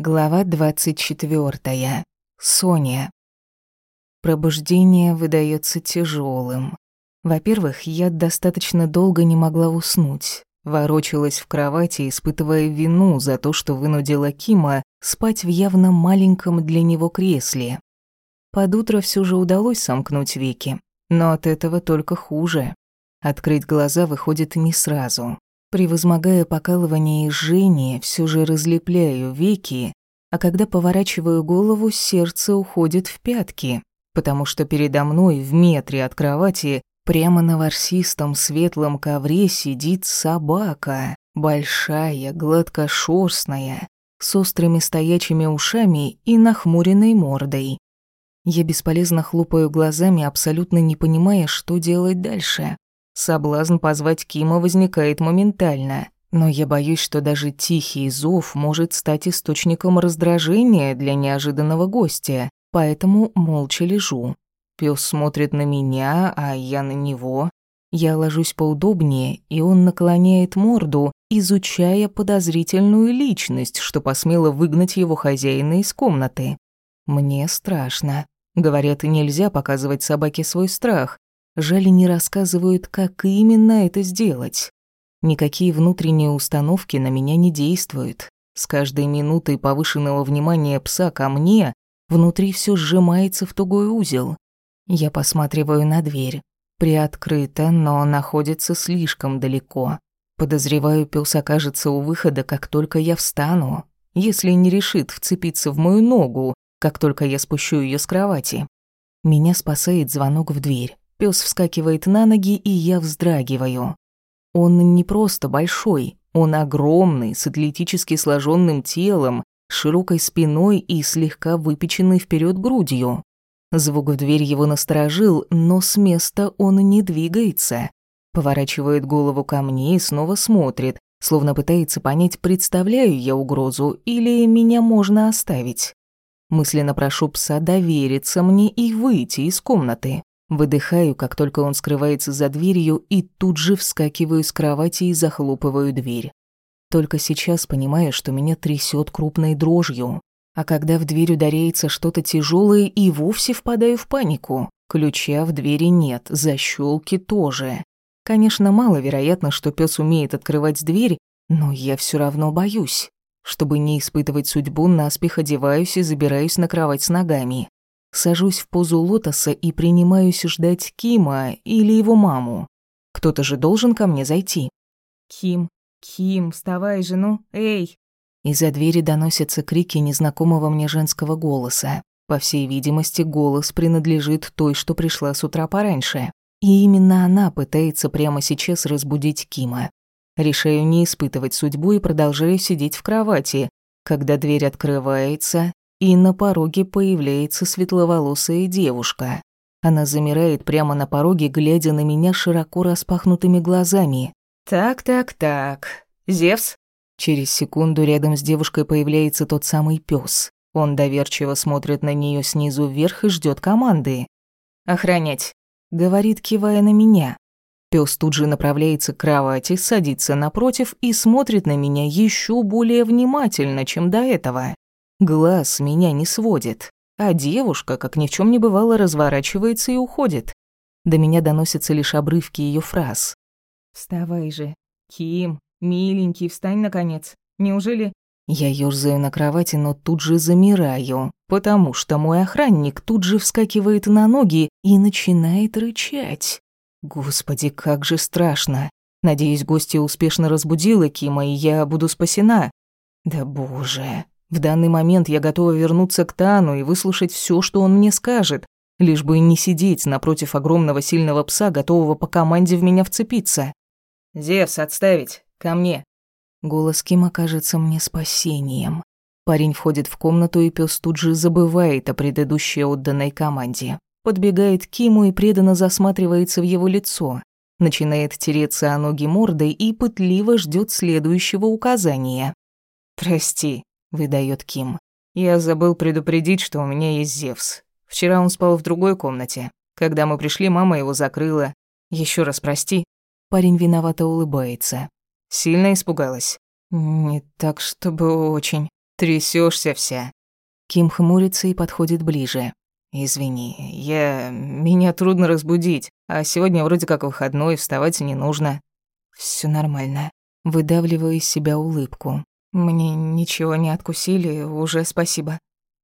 Глава 24. Соня. Пробуждение выдается тяжелым. Во-первых, я достаточно долго не могла уснуть. Ворочалась в кровати, испытывая вину за то, что вынудила Кима спать в явно маленьком для него кресле. Под утро все же удалось сомкнуть веки, но от этого только хуже. Открыть глаза выходит не сразу. Превозмогая покалывание и жжение, все же разлепляю веки, а когда поворачиваю голову, сердце уходит в пятки, потому что передо мной в метре от кровати прямо на ворсистом светлом ковре сидит собака, большая, гладкошерстная, с острыми стоячими ушами и нахмуренной мордой. Я бесполезно хлопаю глазами, абсолютно не понимая, что делать дальше. Соблазн позвать Кима возникает моментально, но я боюсь, что даже тихий зов может стать источником раздражения для неожиданного гостя, поэтому молча лежу. Пёс смотрит на меня, а я на него. Я ложусь поудобнее, и он наклоняет морду, изучая подозрительную личность, что посмело выгнать его хозяина из комнаты. Мне страшно. Говорят, нельзя показывать собаке свой страх, Жаль, не рассказывают, как именно это сделать. Никакие внутренние установки на меня не действуют. С каждой минутой повышенного внимания пса ко мне внутри все сжимается в тугой узел. Я посматриваю на дверь. Приоткрыта, но находится слишком далеко. Подозреваю, пес окажется у выхода, как только я встану, если не решит вцепиться в мою ногу, как только я спущу ее с кровати. Меня спасает звонок в дверь. Пёс вскакивает на ноги, и я вздрагиваю. Он не просто большой, он огромный, с атлетически сложенным телом, широкой спиной и слегка выпеченной вперед грудью. Звук в дверь его насторожил, но с места он не двигается. Поворачивает голову ко мне и снова смотрит, словно пытается понять, представляю я угрозу или меня можно оставить. Мысленно прошу пса довериться мне и выйти из комнаты. Выдыхаю, как только он скрывается за дверью, и тут же вскакиваю с кровати и захлопываю дверь. Только сейчас понимаю, что меня трясет крупной дрожью, а когда в дверь ударяется что-то тяжелое, и вовсе впадаю в панику. Ключа в двери нет, защелки тоже. Конечно, маловероятно, что пес умеет открывать дверь, но я все равно боюсь. Чтобы не испытывать судьбу, наспех одеваюсь и забираюсь на кровать с ногами. Сажусь в позу лотоса и принимаюсь ждать Кима или его маму. Кто-то же должен ко мне зайти. «Ким, Ким, вставай же, ну, эй!» Из-за двери доносятся крики незнакомого мне женского голоса. По всей видимости, голос принадлежит той, что пришла с утра пораньше. И именно она пытается прямо сейчас разбудить Кима. Решаю не испытывать судьбу и продолжаю сидеть в кровати, когда дверь открывается, и на пороге появляется светловолосая девушка. Она замирает прямо на пороге, глядя на меня широко распахнутыми глазами. «Так-так-так. Зевс?» Через секунду рядом с девушкой появляется тот самый пес. Он доверчиво смотрит на нее снизу вверх и ждет команды. «Охранять», — говорит, кивая на меня. Пес тут же направляется к кровати, садится напротив и смотрит на меня еще более внимательно, чем до этого. Глаз меня не сводит, а девушка, как ни в чем не бывало, разворачивается и уходит. До меня доносятся лишь обрывки ее фраз. «Вставай же. Ким, миленький, встань, наконец. Неужели...» Я ёрзаю на кровати, но тут же замираю, потому что мой охранник тут же вскакивает на ноги и начинает рычать. Господи, как же страшно. Надеюсь, гостья успешно разбудила Кима, и я буду спасена. Да боже, в данный момент я готова вернуться к Тану и выслушать все, что он мне скажет, лишь бы не сидеть напротив огромного сильного пса, готового по команде в меня вцепиться. «Зевс, отставить! Ко мне!» Голос Кима кажется мне спасением. Парень входит в комнату, и пес тут же забывает о предыдущей отданной команде. Подбегает к Киму и преданно засматривается в его лицо. Начинает тереться о ноги мордой и пытливо ждет следующего указания. «Прости», выдает Ким. Я забыл предупредить, что у меня есть Зевс. Вчера он спал в другой комнате. Когда мы пришли, мама его закрыла. Еще раз прости. Парень виновато улыбается. Сильно испугалась? Не так, чтобы очень. Трясешься вся. Ким хмурится и подходит ближе. Извини, я... Меня трудно разбудить, а сегодня вроде как выходной, вставать не нужно. Все нормально. Выдавливаю из себя улыбку. Мне ничего не откусили, уже спасибо.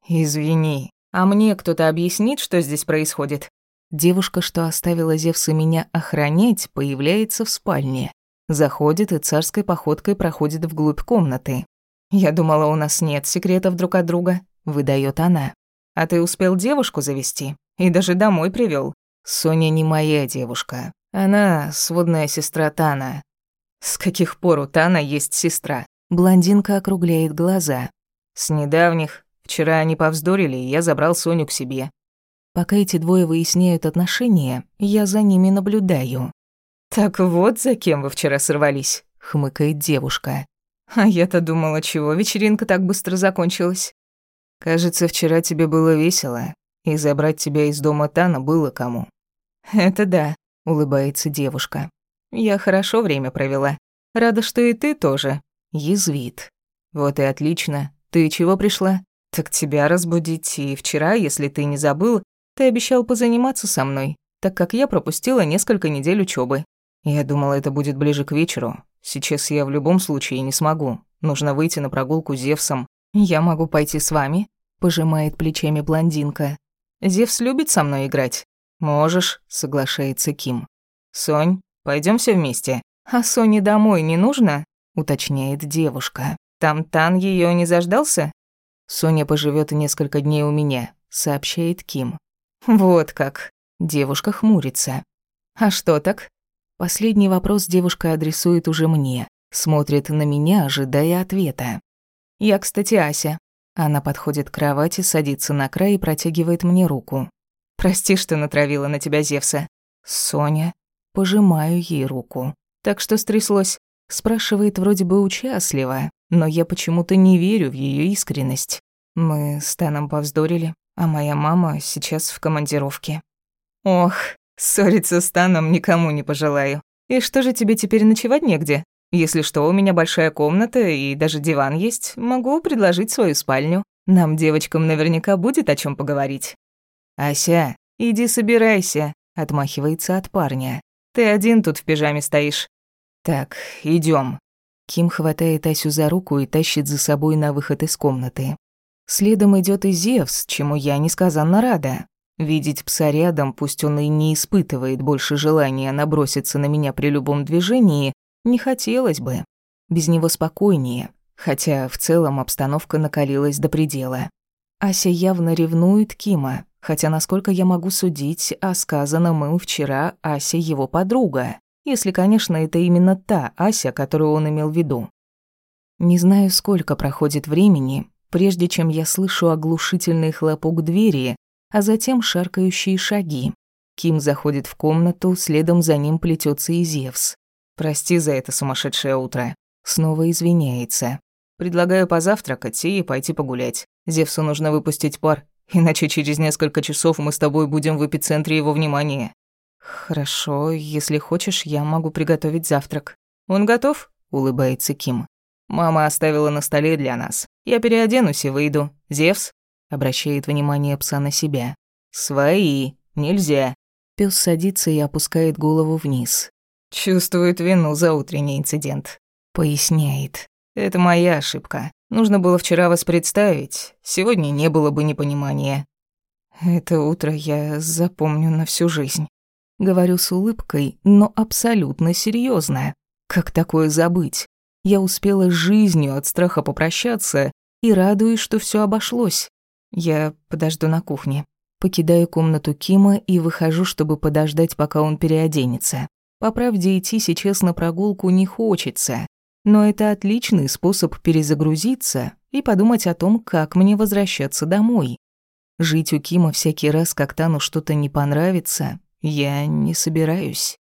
Извини. А мне кто-то объяснит, что здесь происходит? Девушка, что оставила Зевса меня охранять, появляется в спальне. Заходит и царской походкой проходит вглубь комнаты. «Я думала, у нас нет секретов друг от друга», — выдает она. «А ты успел девушку завести? И даже домой привел. «Соня не моя девушка. Она сводная сестра Тана». «С каких пор у Тана есть сестра?» Блондинка округляет глаза. «С недавних. Вчера они повздорили, и я забрал Соню к себе. Пока эти двое выясняют отношения, я за ними наблюдаю. «Так вот, за кем вы вчера сорвались», — хмыкает девушка. «А я-то думала, чего вечеринка так быстро закончилась». «Кажется, вчера тебе было весело, и забрать тебя из дома Тана было кому». «Это да», — улыбается девушка. «Я хорошо время провела. Рада, что и ты тоже». Язвит. «Вот и отлично. Ты чего пришла?» «Так тебя разбудить, и вчера, если ты не забыл, ты обещал позаниматься со мной, так как я пропустила несколько недель учебы. Я думала, это будет ближе к вечеру. Сейчас я в любом случае не смогу. Нужно выйти на прогулку с Зевсом. Я могу пойти с вами?» Пожимает плечами блондинка. «Зевс любит со мной играть?» «Можешь», — соглашается Ким. «Сонь, пойдем все вместе». «А Соне домой не нужно?» — уточняет девушка. «Там Тан ее не заждался?» «Соня поживет несколько дней у меня», — сообщает Ким. «Вот как». Девушка хмурится. «А что так?» Последний вопрос девушка адресует уже мне. Смотрит на меня, ожидая ответа. «Я, кстати, Ася». Она подходит к кровати, садится на край и протягивает мне руку. «Прости, что натравила на тебя Зевса». «Соня». Пожимаю ей руку. «Так что стряслось?» Спрашивает вроде бы участливо, но я почему-то не верю в ее искренность. Мы с Таном повздорили а моя мама сейчас в командировке. Ох, ссориться с Таном никому не пожелаю. И что же тебе теперь ночевать негде? Если что, у меня большая комната и даже диван есть, могу предложить свою спальню. Нам, девочкам, наверняка будет о чем поговорить. Ася, иди собирайся, отмахивается от парня. Ты один тут в пижаме стоишь. Так, идем. Ким хватает Асю за руку и тащит за собой на выход из комнаты. Следом идет и Зевс, чему я несказанно рада. Видеть пса рядом, пусть он и не испытывает больше желания наброситься на меня при любом движении, не хотелось бы. Без него спокойнее, хотя в целом обстановка накалилась до предела. Ася явно ревнует Кима, хотя, насколько я могу судить, о сказанном им вчера Ася его подруга, если, конечно, это именно та Ася, которую он имел в виду. Не знаю, сколько проходит времени, прежде чем я слышу оглушительный хлопок двери, а затем шаркающие шаги. Ким заходит в комнату, следом за ним плетется и Зевс. «Прости за это сумасшедшее утро». Снова извиняется. «Предлагаю позавтракать и пойти погулять. Зевсу нужно выпустить пар, иначе через несколько часов мы с тобой будем в эпицентре его внимания». «Хорошо, если хочешь, я могу приготовить завтрак». «Он готов?» — улыбается Ким. Мама оставила на столе для нас. Я переоденусь и выйду. Зевс обращает внимание пса на себя. Свои. Нельзя. Пес садится и опускает голову вниз. Чувствует вину за утренний инцидент. Поясняет. Это моя ошибка. Нужно было вчера вас представить. Сегодня не было бы непонимания. Это утро я запомню на всю жизнь. Говорю с улыбкой, но абсолютно серьезно. Как такое забыть? Я успела жизнью от страха попрощаться и радуюсь, что все обошлось. Я подожду на кухне. Покидаю комнату Кима и выхожу, чтобы подождать, пока он переоденется. По правде, идти сейчас на прогулку не хочется, но это отличный способ перезагрузиться и подумать о том, как мне возвращаться домой. Жить у Кима всякий раз, как Тану что-то не понравится, я не собираюсь.